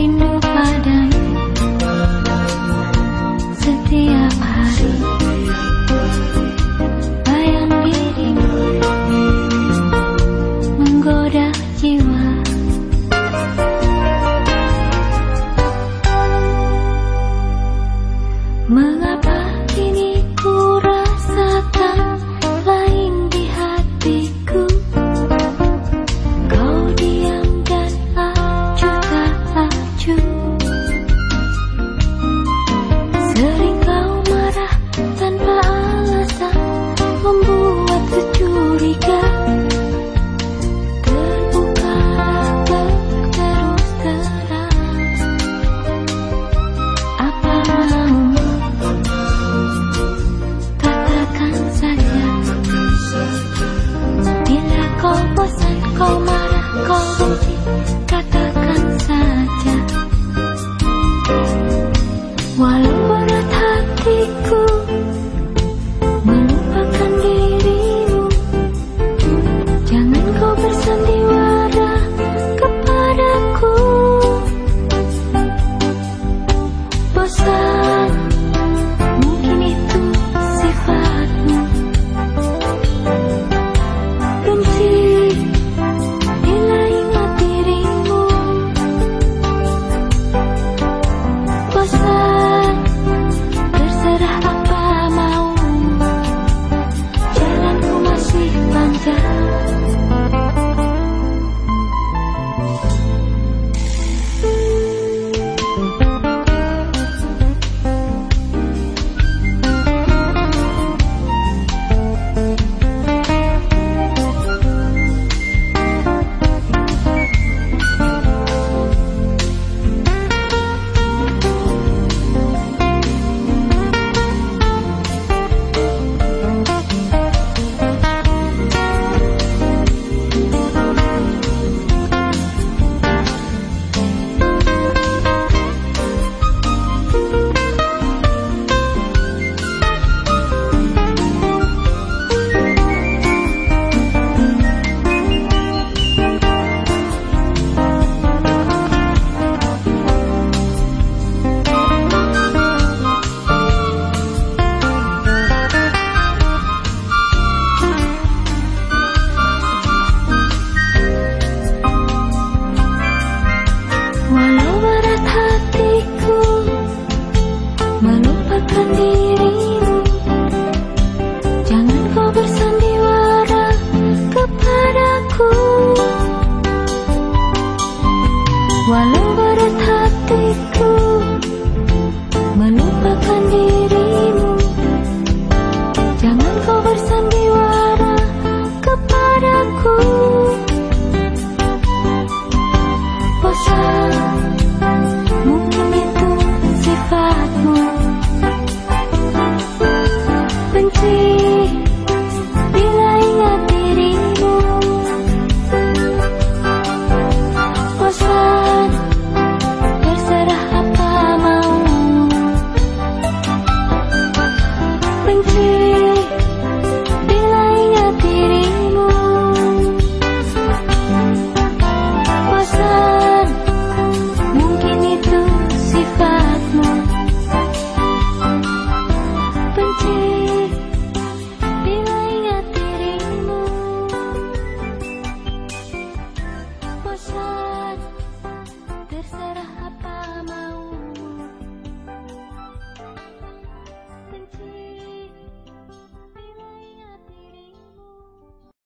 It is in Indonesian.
rindu setiap hari. Bayang dirimu menggoda jiwa. Mengapa 我不再购买 Walau berat hatiku Melupakan dirimu Jangan kau bersandiwara kepadaku. Bosan